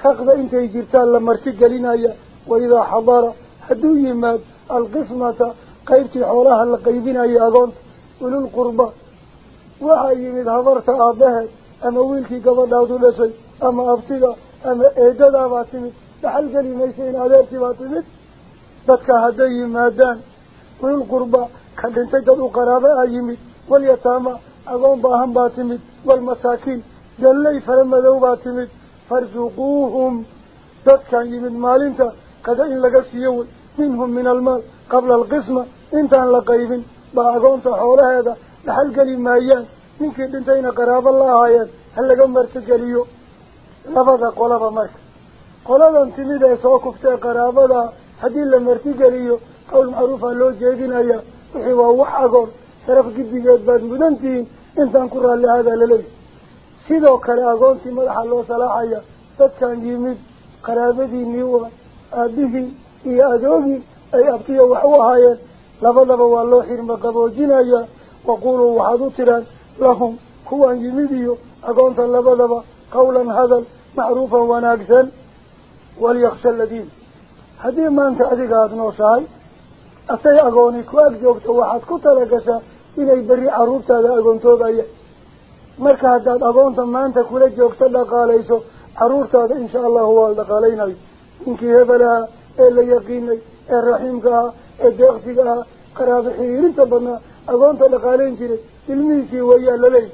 خاخذ انت يجيبتان لما ارتجلين ايا وإذا حضار حدو يماد القسمة قيبت حولها القيبين أي أغنط أولو القربة من الهبرت أبهد أما ويلكي قبل دعوت لسي أما أبتدى أما إعدادة باتمت لحل قليميسين أدارت باتمت بدك هدي مادان أولو القربة كدن تجدوا قرابة أيمت واليتامة أغنط باهم باتمت والمساكين جلي فلما ذو باتمت فارزقوهم تتكا يمن مالينتا. قد إن لغا سيوي منهم من المال قبل القسمة. انت عن لقيب باقونت حول هذا لحل قلي مايان منك دنتين قراب الله آيان هل لقم مرتقليو لفظ قلب مك قلب انتمد يسوكفت قراب الله حدين لمرتقليو قول معروف اللو جيدين ايا وحيوا وحاقون شرف قدي قد باد مدنتين. انت انكرها لهذا للي. سيدو كلاقونتي مدح الله صلاحيا تتكان يمد قرابدي نيوه أبيه. Ay abtiya wax u ahaayeen labadaba waa loo xirma qaboojinaya وقولوا وحدوا تران لهم كوان يمديو أقونتا لبدبا قولا هذا معروفا وناقسا وليخشى الذين هذه ما أنت أدقات نوشاي أسي أقوني كواك جوكتا واحد كتلقشا إلي بري عروبتا هذا أقونتو بأيه marka haddaad agoonta maanta kula joogto dhaqaalayso carruurtaada insha allahu waa dhaqaalaynayo ninkii hebelaha إلا يقيني الرحيمك الدغفك قرابحي رنتبنا أقول تلقالين جري تلميسي ويا للي.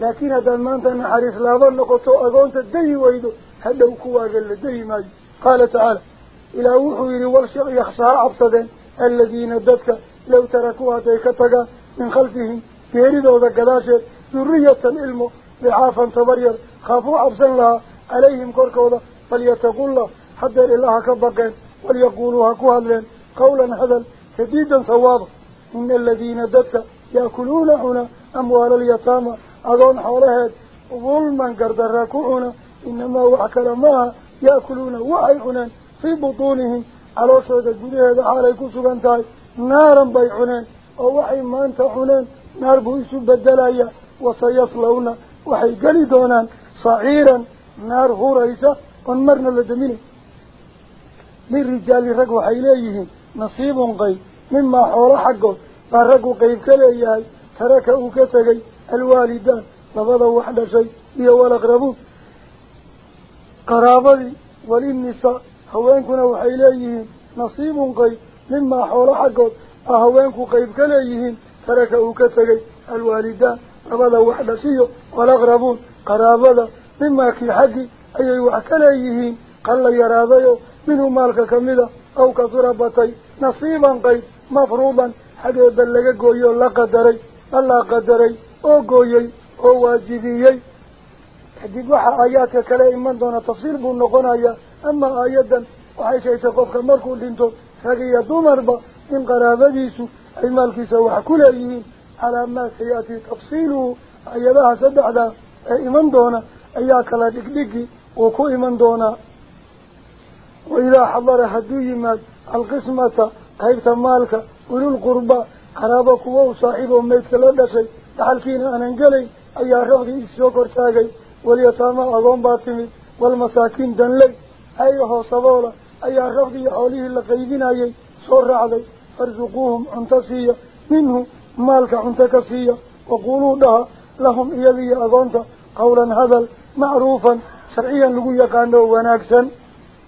لكن هذا المانتان لا ظن نقطو أظن تدهي ويدو هدو كوا قل دهي ماجي قال تعالى إلى وحوير والشغ يخشى عبصدا الذين ددك لو تركوها تيكتك من خلفهم تيردو ذا قداشر ذرية المو لعافا تبرير خافوا عبصا لها عليهم كوركو ذا فليتقول الله. حتى الله كبقين وليقولوا هكوها قولا هذا سديدا صوابا. إن الذين ددك يأكلون هنا أموال اليتامى. أظن حولها ظلما قردركوا هنا إنما وحكل معها يأكلون وحي هنا في بطونهم. على شهد الجنيه هذا عليكم سبحانه نارا بيعنين أو وحي ما عنين نار بويسو لدمينه للرجال رقوا حيليهم نصيب قيب مما حول حقه فرقوا قيب كليهي تركوا كتغي الوالدان لفضوا وحد شيء هي والأقربون قرابدي وللنساء هوانكنا وحيليهم نصيب قيب مما حول حقه أهوانكو قيب كليهم تركوا كتغي الوالدان dhasiyo walaqrabuun qaraabada mimaa kii xaggi ayay wax ka leeyihiin. Maalka kamida aw kasura batay nasiiban qayb mafruudan xaggeeda laga gooyoo la qadaray allaa qadaray oo gooyey oo waajibiyey kadib waxaa aayaadka kale iman doona tafsiir buu noqonayaa ama aayadan waxay sheegtay qofka markuu dhinto rag iyo dumarba in qaraabadiisu ay maalkiisa wax ku leeyihiin على ما سيأتي تفصيله أيضاها سدعدا إيمان دونا أياك لا دقدقي وكو إيمان دونا وإذا حضر حدوي مات القسمة قيبت مالك؟ أولو القربى. قرابك وصاحبه ميتك لدشي تحلكين انقلي أيا رغدي إسيوكر تاقي واليتامى أظن باتمي. والمساكين دنلي. أيها صبولا. أيا رغدي حوليه اللقيدين أيي صور علي فارزقوهم انتصية منه مالك عنت كسية وقولوا لها لهم إيذي أظنت. قولا هذا معروفا شرعيا لقوا يقانوا وناكسا.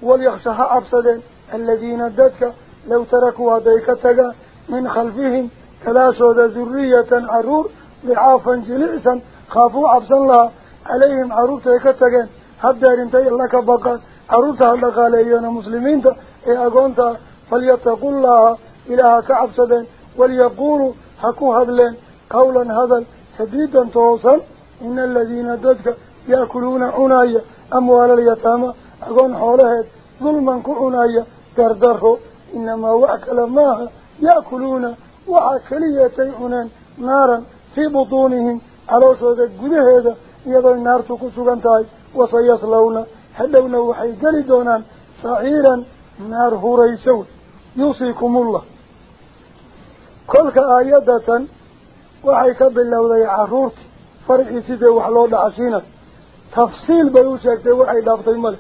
وليخشها عبسدا الذين ددك لو تركوا ديكتك من خلفهم كلاسوا ذرية عرور ضعافا جلعسا خافوا عبسا لها عليهم عرور ديكتك هدار انتي لك بقى عرورتها لقاليون مسلمين اي أقونتا فليتقوا الله إلها كعبسدا وليقولوا حكو هذلين قولا هذا سديدا توصل إن الذين ددك يأكلون عناية أموال اليتامى أقول حولها ظلما كعناية دردره إنما وعكل ماها يأكلون وعكليتي عنان نارا في بطونهم على صدق قده هذا يضع النار تكسوغان تاي وسيصلون حلونا وحي قلدونا صعيرا نار هوريسون. يوصيكم الله. waxay ka bilowday caruurtii farcii sidee wax loo dhacasiina tafsiil bay u sheegtay waxay dhaaftay male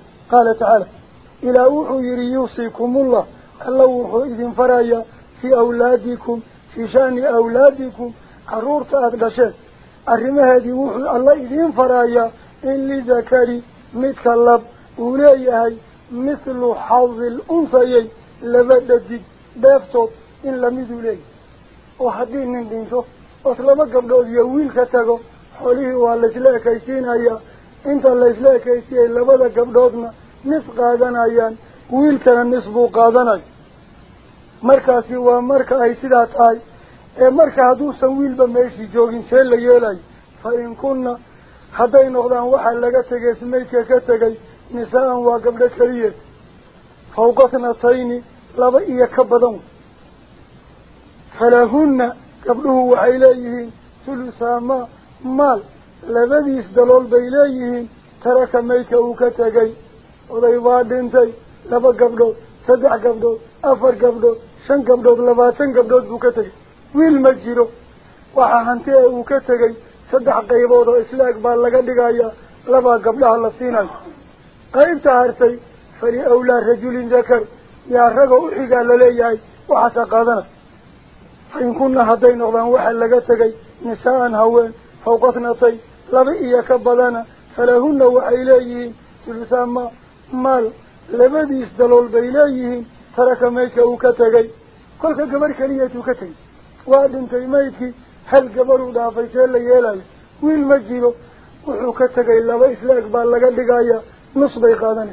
wuxuu yidhi yuusikumullah alla wuxuu idin farayaa fii awlaadikum fii shani awlaadikum caruurta aada dhasheen arrimaheedii wuxuu alla idiin farayaa in lidakari midka lab uu leeyahay mithlu xadil unsayay laba dhadig dheeftood in lamiduu leeyahay oo haddii nin dhinto oos laba gabdhood iyo wiil ka tago xoolihii waa laysla ekaysiinayaa inta laysla ekaysiyay labada gabdhoodna qaadanaya markaasi waa marka ay sidaa tahay ee marka hadduusan wiilba meeshii joogin see la yeelayo fa in kunna hadday noqdaan waxaa laga tegay smaydka ka tegay nisaa-an waa gabdho keliyeed fawqa tnatayni laba iyo ka badan فلهن قبله وحيليهن ثلثا ما مال لبديس دلول وكتغي وضيبا دنتي لبا قبله سدع قبله أفر قبله شن قبله لباتن قبله وكتغي ويل مجيرو dhigayaa labaa gabdhaha la siinayo qaybta hartay fali awlaa rajulin dakar yaa ragoo u xigaa laleeyahay waxaasaa qaadana fa in kunna hadday noqdaan waxaa laga tegay nisaa'an haween fawqa tnatay laba iyo ka badana falahunna waxay leeyihiin thuluthaa ma مال لبدي يسدلوا بيليه ترك ميكا وكتغي. كل قبر كليته كتغي وعد انت ميكا هل قبره دا فيسال لي يلال وين مجيله وحو كتغي لبا إسلاك بالغا لقايا. نصب يقاذني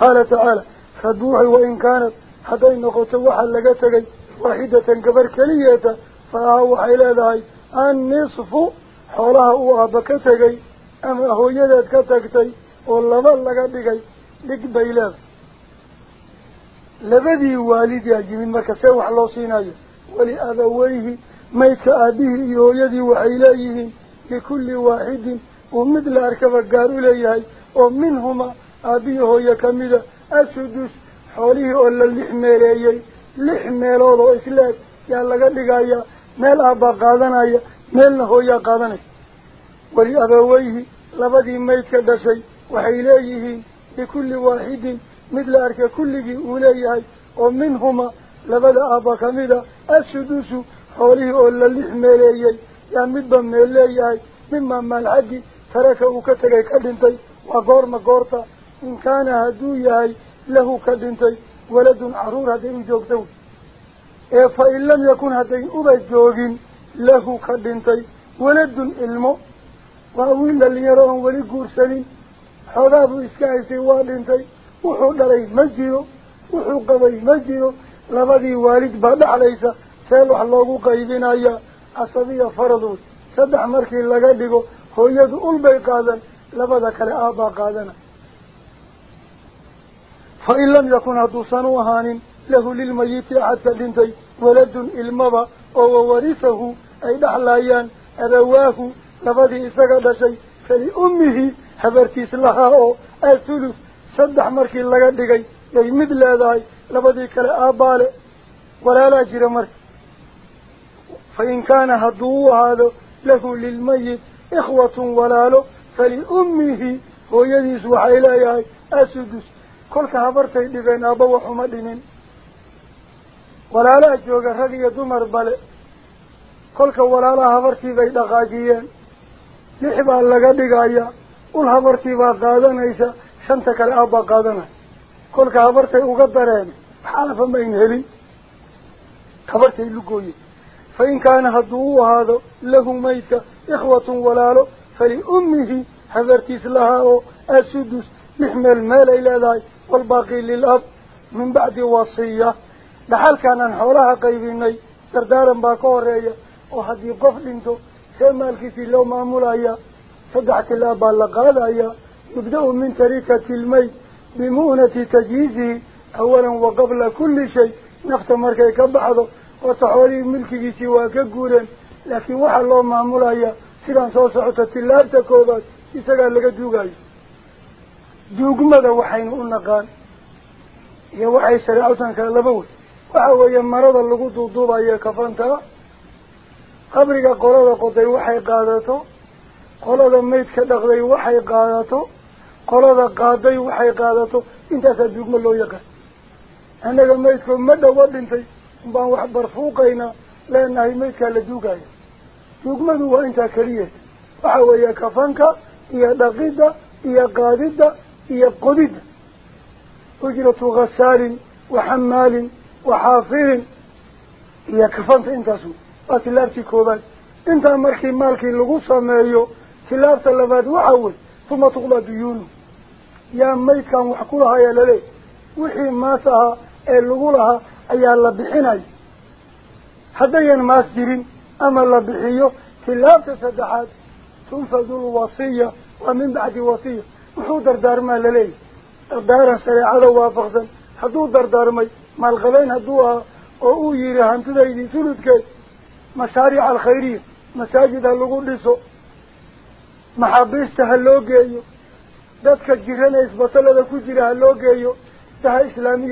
قال تعالى فدوحي وإن كانت حتى إن قطوحا لقتغي. واحدة قبر كليته فهو حيلا داي أن حولها هو أبا أما هو يدد كتغي والله ما لقا لقايا. Weli abaweyhi maydka aabihii iyo hooyadii waxay leeyihiin likulli waaxidin uu mid la arkaba gaar u leeyahay oo minhuma aabihii hooye kamida asudus xoolihii oo la lix meeleeyey lix meelood oo isleeg yaa laga dhigayaa meel aabbaa qaadanaya meelna hooyaa qaadanaysa weli abaweyhi labadii maydka dhashay waxay leeyihiin yaa midba meel leeyahay mima maal xaggi taraka uu ka tegay ka dhintay waa goorma goorta in kaana hadduu yahay lahu ka dhintay waladun caruur hadday u joogto ee fa in lam yakun hadday uba joogin lahu ka dhintay waladun ilmo waa wiil dhalinyaro oon weli guursanin waa dhintay wuxuu dhalay ma jiro wuxuu qabay ma jiro labadii waalid baa dhexlaysa see wax loogu qaybinaya casabiya faradood saddex markii laga dhigo hooyadu ulbay qaadan labada kale aabbaa qaadana fa in lam yakun hadduusan u ahaanin lahu lilmayiti axadka dhintay waladun ilmaba oo wawarisahu ay dhexlaayaan abawaahu labadii isaga dhashay faliummihi habartiis lahaa oo athuluth saddex markii laga dhigay yay mid leedahay labadii kale aabbaale walaalaa jira marka fa in kaana hadduu u ahaado lahu lilmayit ikhwatun walaalo faliummihi hooyadiis waxay leeyahay asudus kolka habartay dhibeen aabba waxuma dhimin walaalaa jooga rag iyo dumar bale kolka walaalaha habartii bay dhaqaajiyeen lix baa laga dhigayaa قل هبرتي باق قادنا إيسا شمتك الأبا قادنا كل هبرتي أقدران حالفا ما ينهلي. هبرتي لقوي فإن كان هدوه هذا له ميت إخوة ولاله فلأمه هبرتي سلها أسدس يحمل مال إلى ذاي والباقي للأب. من بعد وصية. لحال كان حولها قيبيني. تردارا باقوريا وهدي قفل انتو. سيمال كسي لو معمولايا صدح كلابا لقال إيه يبدأ من تريكة المي بمونة تجهيزه. اولا وقبل كل شيء نفت مركي كبعضه وتحولي ملكي سواك قولا. لكن وحا الله معمول إيه سيران صوصة تلاب تكوبات. يساقا لك دوغاي. دوغ ماذا وحين قلنا قال يا وحي سريعوتا كالبوت. وحاو إيه مرضا لقود وضوبا إيه كفانتا. قبرك قرارة قطي وحي قادته. Dhaqday waxay qaadato qolada qaaday waxay qaadato intaasaa duugma loo yaqaan annaga maydkoo ma dhawo dhintay baan wax barfuuqaynaa leenahay maydkaa la duugaya duugmadu waa intaa keliya waxa weeye kafanka iyo dhaqidda iyo qaadidda iyo qodidda ujratu khasaalin wa xamaalin wa xaafirin iyo kafanta intaas waa tilaabtii koobaad intaa markii maalkii lagu sameeyo tuqdaa duyuunu yaa maydkan wax ku lahaa yaa laleey wixii maas ahaa ee lagu lahaa ayaa la bixinaya haddayan maas jirin ama la bixiyo tilaabta saddexaad tunfadu lwasiya waa min bacdi wasiya wuxuu dardaarmaa laleeyahy dardaaran shareecada waafaqsan hadduu dardaarmay maalqabeyn hadduu ahaa oo uu yihi hantidaydii tuludkeed mashaariica alkhayriya masaajid ha lagu dhiso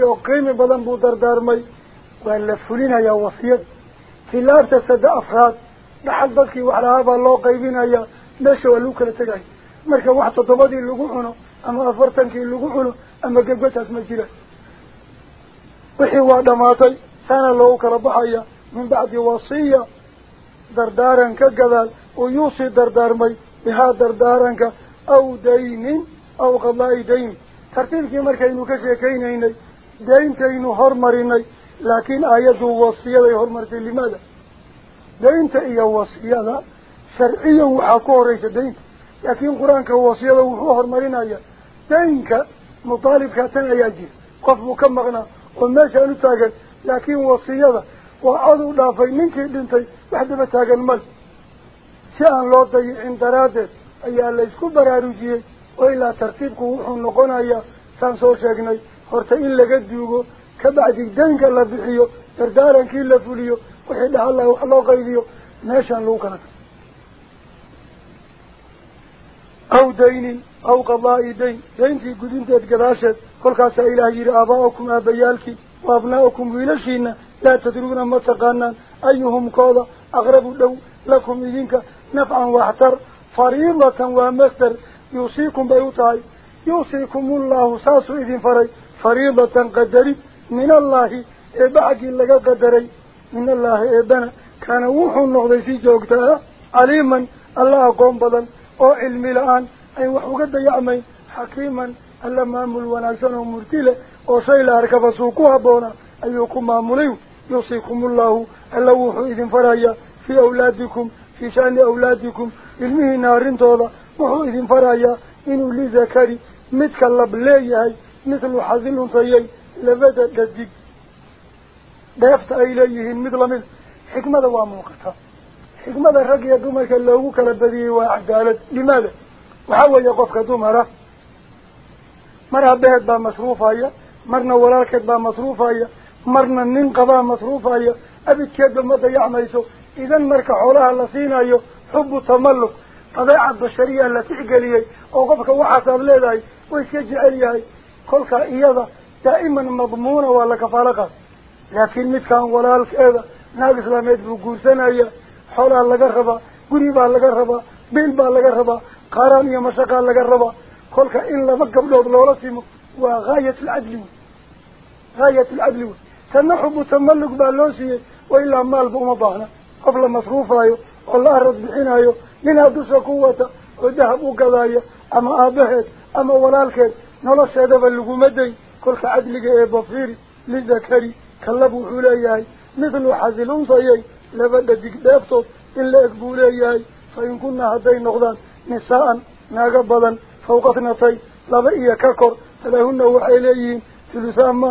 oo qiimi badan buu dardaarmay waa la fulinayaa wasiyada tilaabta sadde afraad dhaxal dadkii wax lahaa baa loo qaybinayaa meesha waa lagu kala tegaya marka wax toddobadii lagu cuno ama afartankii lagu cuno ama gebgataas ma jira wixii waa dhamaatay saana loogu kala baxaya min bacdi wasiya dardaaran ka gadaal uu yuusii dardaarmay dayn tartiibkii markaynu ka sheekaynaynay dayntaynu hormarinay laakiin aayaddu wasiyaday hormartay limaada daynta iyo wasiyada sharciyan waxaa ku horeysa daynta laakiin qur-aanka wasiyada wuxuu horumarinaya daynka mutaalibkaa tan ayaa jira qof buu ka maqnaa oo meeshaan u taagan laakiin wasiyada waa cod u dhaafay ninkii dhintay wax daba taagan male si aan loo dayicin daraaddeed ayaa laysku baraarujiyey oo ilaa tartiibku wuxuu noqonayaa saan soo sheegnay horta in laga duugo kabacdi daynka la bixiyo dardaarankii la fuliyo wixii dhaxalla wax loo qaydiyo meeshaan lagu kala tago aw daynin aw qadaa'i dayn dayntii gudinteed gadaasheed kolkaasaa ilaah yidhi aabaa'ukum aabayaalkii wa abnaa'ukum wiilashiina laa tadruuna ma taqaanaan ayuhum kooda aqrabu dhow lakum idinka نفعا وأحتر فريضة ومستر. يوصيكم بيوتاي يوصيكم الله ساسو إذن فري. فريضة قدري من الله إباعكي لك قدري. من الله إبنا. كان ووحو النغضي سيجي وقتها عليما الله قوم بضل أو علمي لآن أي وحو قد يعمي. حكيما اللهم أمل ونعسان ومرتيلة أو سيلة أركب سوقها بونا. أيكم أمليو يوصيكم الله اللهم إذن فريا في أولادكم. في شأن أولادكم. إلمه نار طولة محوذ فرايا. إنو لذكري متكلب ليهي مثل حزن طيي لبدأ لذيك دافت إليه مثل من حكمة وموقتها حكمة رقية دومك اللوك لبديه وعقالت لماذا؟ وحاول يقفك دومها مرة بيت با مصروفة آية. مرنا ولاكت با مصروفة آية. مرنا ننقبا مصروفة آية. أبيت كيب المدى يعمل يسوه waxaasaad leedahay way iska jecel yahay kolkaa iyada daa'iman madmuuna waa la kafaalo qaad laakiin midkaan walaalkeeda naag islaameed buu guursanaya xoolaa laga rabaa guri baa laga rabaa biil baa laga rabaa qaaraan iyo mashaqaa laga rabaa kolka in laba gabdhood loola simo waa gaayat alcadli wey gaayat alcadli wey tanna xubu tamalluk baa loo siiyey wa ilaa maalba uma baahna u gadaya ama aabaheed ama walaalkeed nolosheedaba laguma day kolka cadliga ee bafiiri lidakari kalab wuxuu leeyahay mithlu xasil unsayay laba dhadig dheeftood in la eg buu leeyahay fa in kunna hadday noqdaan nisaa'an naaga badan fawqatnatay laba iyo ka kor falahunna waxay leeyihiin thulusaa ma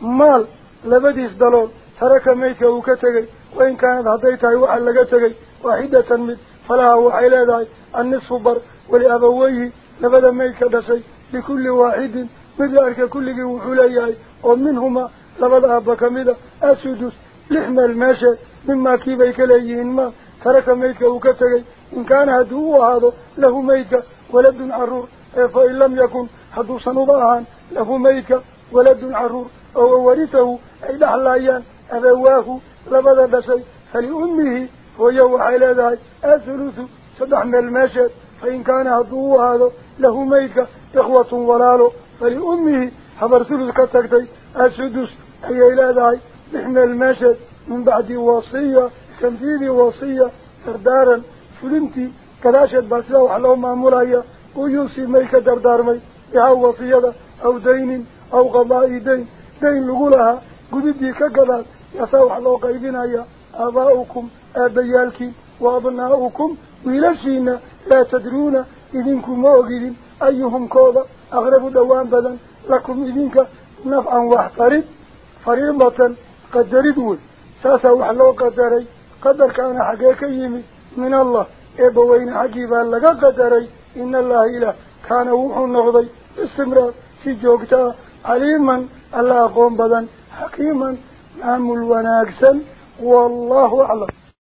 maal labadiis dalool taraka maydka uu ka tegey وإن كانت هديتها أيوة وعلقتها واحدة من فلها وعلادها النصف بر ولأبويه نبدا ميكا دسي لكل واحد. من ذلك كل وحليه ومنهما لبدا أبكا مدى أسودس لحم الماشى مما كيبيك ليه إنما ترك ميكا وكتغي. إن كان هدو هذا له ميكا ولد عرور. فإن لم يكن هدو صنباها له ميكا ولد عرور. أو ورثه أي لحلايان أبواه لبدا دسي فلأمه ويو على ذاك أثلث صدحنا المشهد فإن كان هدوه هذا له ميكة إخوة ولاله فلأمه حضر ثلث كتكتي أسدس أي إلى ذاك نحن المشهد من بعد وصية تنفيذ وصية. دردارا. فلنتي كلاشت باسلا وحلو ما ملايا ويوصي ميكة دردارمي إها وصية أو دين أو قضاء دين. دين لغولها. قد يديك قضاء يسوح الله قيدنا يا أباؤكم أبيالك وأبناؤكم. ويلشينا لا تدرون إذنكم موغدين أيهم كوضا أغرب دوان بدن. لكم إذنك نفعا واحترد فريمة قدردوا سأسوح الله قدري. قدر كان حقيقا يمي. من الله إبوين عجيبا لك قدري. إن الله إله كان وحو النغضي. استمرار. سيجوكتا عليما. الله قوم بدن. حكيما. أمل الوناكسا والله أعلم.